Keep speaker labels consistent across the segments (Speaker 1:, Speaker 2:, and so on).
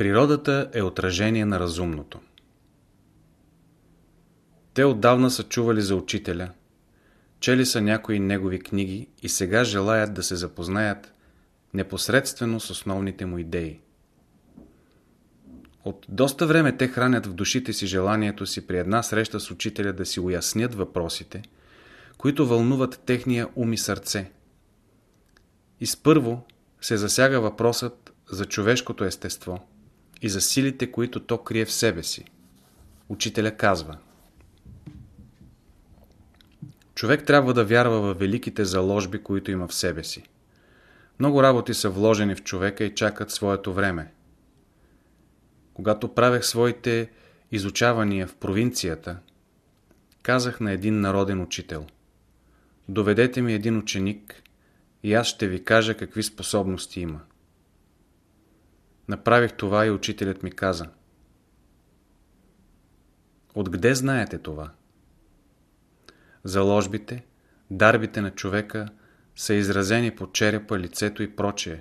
Speaker 1: Природата е отражение на разумното. Те отдавна са чували за учителя, чели са някои негови книги и сега желаят да се запознаят непосредствено с основните му идеи. От доста време те хранят в душите си желанието си при една среща с учителя да си уяснят въпросите, които вълнуват техния ум и сърце. Изпърво се засяга въпросът за човешкото естество и за силите, които то крие в себе си. Учителя казва Човек трябва да вярва в великите заложби, които има в себе си. Много работи са вложени в човека и чакат своето време. Когато правех своите изучавания в провинцията, казах на един народен учител Доведете ми един ученик и аз ще ви кажа какви способности има. Направих това и учителят ми каза Откъде знаете това? Заложбите, дарбите на човека са изразени по черепа, лицето и прочее.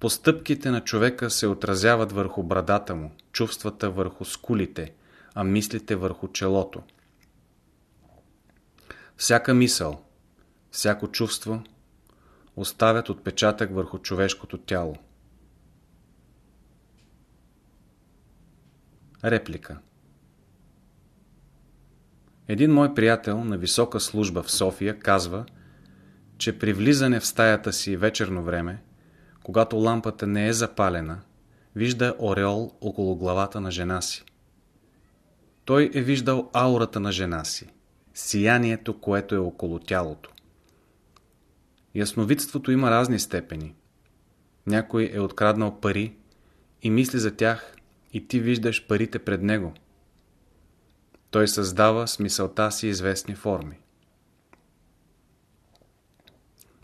Speaker 1: Постъпките на човека се отразяват върху брадата му, чувствата върху скулите, а мислите върху челото. Всяка мисъл, всяко чувство оставят отпечатък върху човешкото тяло. Реплика Един мой приятел на висока служба в София казва, че при влизане в стаята си вечерно време, когато лампата не е запалена, вижда ореол около главата на жена си. Той е виждал аурата на жена си, сиянието, което е около тялото. Ясновидството има разни степени. Някой е откраднал пари и мисли за тях и ти виждаш парите пред него. Той създава с мисълта си известни форми.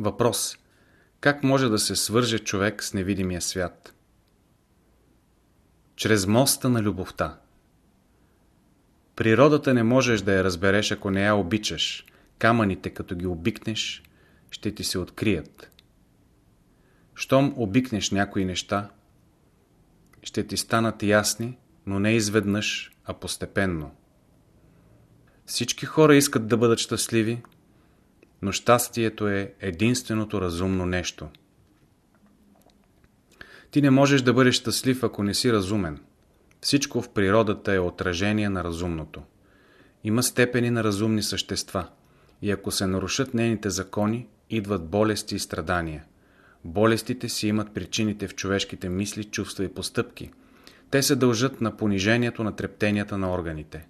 Speaker 1: Въпрос. Как може да се свърже човек с невидимия свят? Чрез моста на любовта. Природата не можеш да я разбереш, ако не я обичаш. Камъните, като ги обикнеш, ще ти се открият. Щом обикнеш някои неща, ще ти станат ясни, но не изведнъж, а постепенно. Всички хора искат да бъдат щастливи, но щастието е единственото разумно нещо. Ти не можеш да бъдеш щастлив, ако не си разумен. Всичко в природата е отражение на разумното. Има степени на разумни същества и ако се нарушат нейните закони, идват болести и страдания. Болестите си имат причините в човешките мисли, чувства и постъпки. Те се дължат на понижението на трептенията на органите.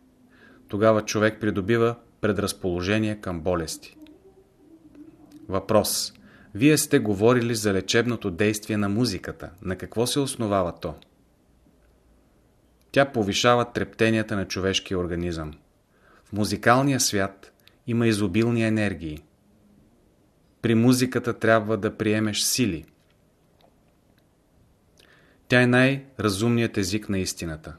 Speaker 1: Тогава човек придобива предразположение към болести. Въпрос. Вие сте говорили за лечебното действие на музиката. На какво се основава то? Тя повишава трептенията на човешкия организъм. В музикалния свят има изобилни енергии. При музиката трябва да приемеш сили. Тя е най-разумният език на истината.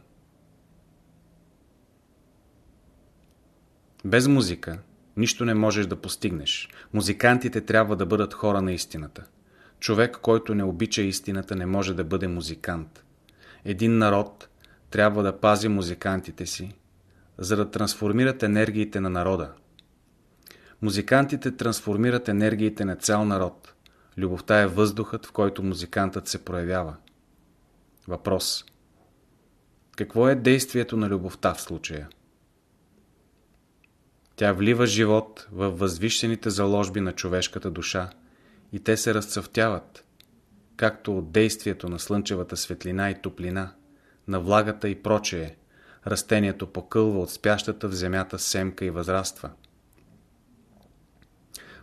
Speaker 1: Без музика нищо не можеш да постигнеш. Музикантите трябва да бъдат хора на истината. Човек, който не обича истината, не може да бъде музикант. Един народ трябва да пази музикантите си, за да трансформират енергиите на народа. Музикантите трансформират енергиите на цял народ. Любовта е въздухът, в който музикантът се проявява. Въпрос. Какво е действието на любовта в случая? Тя влива живот в възвишените заложби на човешката душа и те се разцъфтяват, както от действието на слънчевата светлина и топлина, на влагата и прочее, растението покълва от спящата в земята семка и възраства.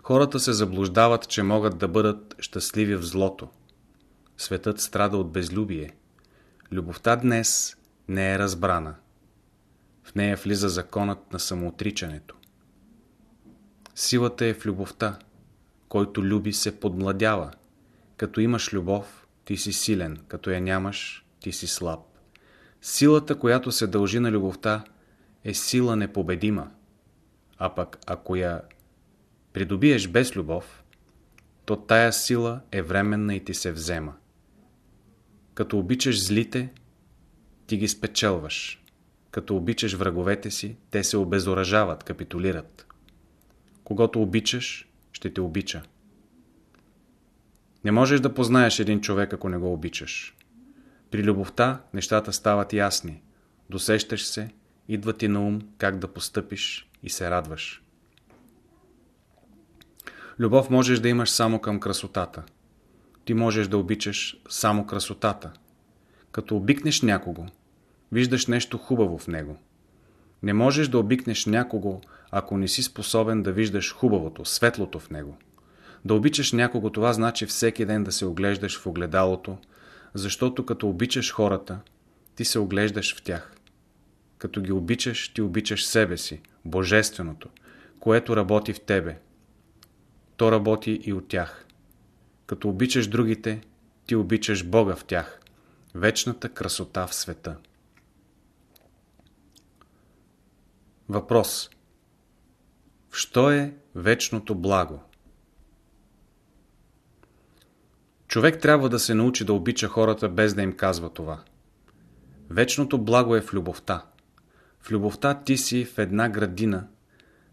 Speaker 1: Хората се заблуждават, че могат да бъдат щастливи в злото. Светът страда от безлюбие. Любовта днес не е разбрана. В нея влиза законът на самоотричането. Силата е в любовта. Който люби се подмладява. Като имаш любов, ти си силен. Като я нямаш, ти си слаб. Силата, която се дължи на любовта, е сила непобедима. А пък ако я придобиеш без любов, то тая сила е временна и ти се взема. Като обичаш злите, ти ги спечелваш. Като обичаш враговете си, те се обезоръжават, капитулират. Когато обичаш, ще те обича. Не можеш да познаеш един човек, ако не го обичаш. При любовта нещата стават ясни. Досещаш се, идва ти на ум как да постъпиш и се радваш. Любов можеш да имаш само към красотата. Ти можеш да обичаш само красотата. Като обикнеш някого, виждаш нещо хубаво в него. Не можеш да обикнеш някого, ако не си способен да виждаш хубавото, светлото в него. Да обичаш някого, това значи всеки ден да се оглеждаш в огледалото, защото като обичаш хората, ти се оглеждаш в тях. Като ги обичаш, ти обичаш себе си, Божественото, което работи в тебе. То работи и от тях. Като обичаш другите, ти обичаш Бога в тях, вечната красота в света. Въпрос. Що е вечното благо? Човек трябва да се научи да обича хората без да им казва това. Вечното благо е в любовта. В любовта ти си в една градина,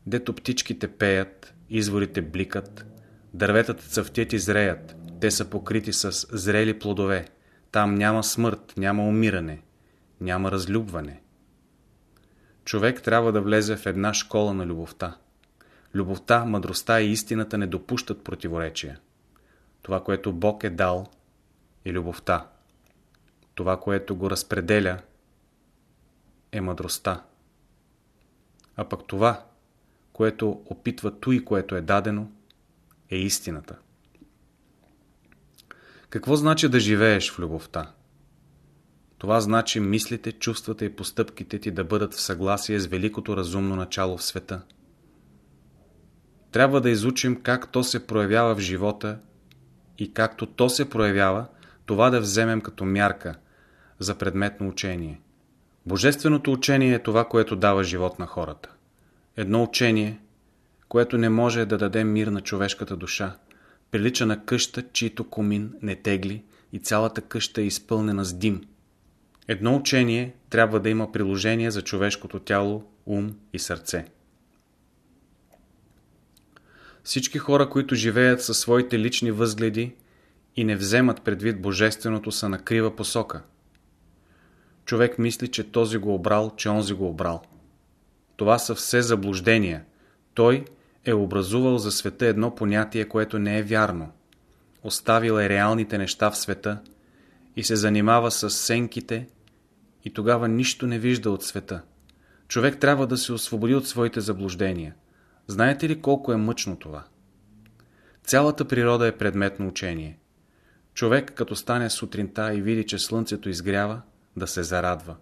Speaker 1: дето птичките пеят, изворите бликат, дърветата цъфтят и зреят, те са покрити с зрели плодове. Там няма смърт, няма умиране, няма разлюбване. Човек трябва да влезе в една школа на любовта. Любовта, мъдростта и истината не допущат противоречия. Това, което Бог е дал, е любовта. Това, което го разпределя, е мъдростта. А пък това, което опитва той, което е дадено, е истината. Какво значи да живееш в любовта? Това значи мислите, чувствата и постъпките ти да бъдат в съгласие с великото разумно начало в света. Трябва да изучим как то се проявява в живота и както то се проявява, това да вземем като мярка за предметно учение. Божественото учение е това, което дава живот на хората. Едно учение, което не може да даде мир на човешката душа, прилича на къща, чието комин не тегли и цялата къща е изпълнена с дим. Едно учение трябва да има приложение за човешкото тяло, ум и сърце. Всички хора, които живеят със своите лични възгледи и не вземат предвид Божественото, са на крива посока. Човек мисли, че този го обрал, че онзи го обрал. Това са все заблуждения. Той е образувал за света едно понятие, което не е вярно. Оставил е реалните неща в света и се занимава с сенките и тогава нищо не вижда от света. Човек трябва да се освободи от своите заблуждения. Знаете ли колко е мъчно това? Цялата природа е предметно учение. Човек, като стане сутринта и види, че слънцето изгрява, да се зарадва.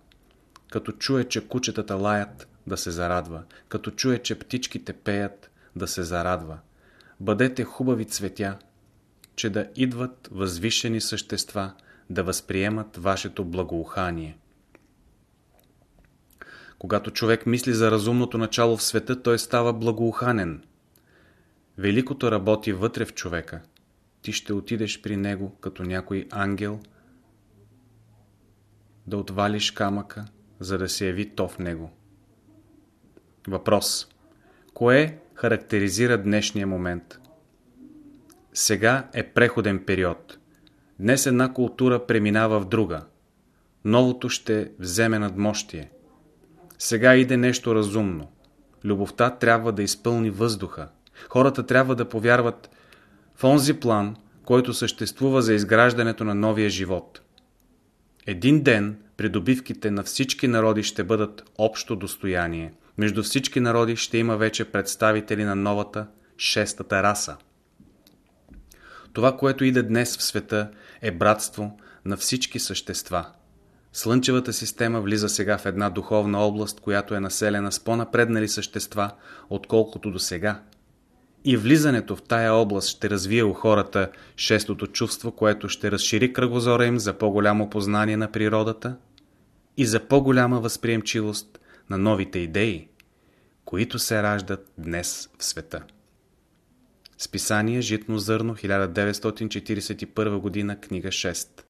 Speaker 1: Като чуе, че кучетата лаят, да се зарадва. Като чуе, че птичките пеят, да се зарадва. Бъдете хубави цветя, че да идват възвишени същества, да възприемат вашето благоухание. Когато човек мисли за разумното начало в света, той става благоуханен. Великото работи вътре в човека. Ти ще отидеш при него като някой ангел, да отвалиш камъка, за да се яви то в него. Въпрос. Кое характеризира днешния момент? Сега е преходен период. Днес една култура преминава в друга. Новото ще вземе надмощие. Сега иде нещо разумно. Любовта трябва да изпълни въздуха. Хората трябва да повярват в онзи план, който съществува за изграждането на новия живот. Един ден придобивките на всички народи ще бъдат общо достояние. Между всички народи ще има вече представители на новата, шестата раса. Това, което иде днес в света, е братство на всички същества – Слънчевата система влиза сега в една духовна област, която е населена с по-напреднали същества, отколкото до сега. И влизането в тая област ще развие у хората шестото чувство, което ще разшири кръгозора им за по-голямо познание на природата и за по-голяма възприемчивост на новите идеи, които се раждат днес в света. Списание Житно зърно 1941 година, книга 6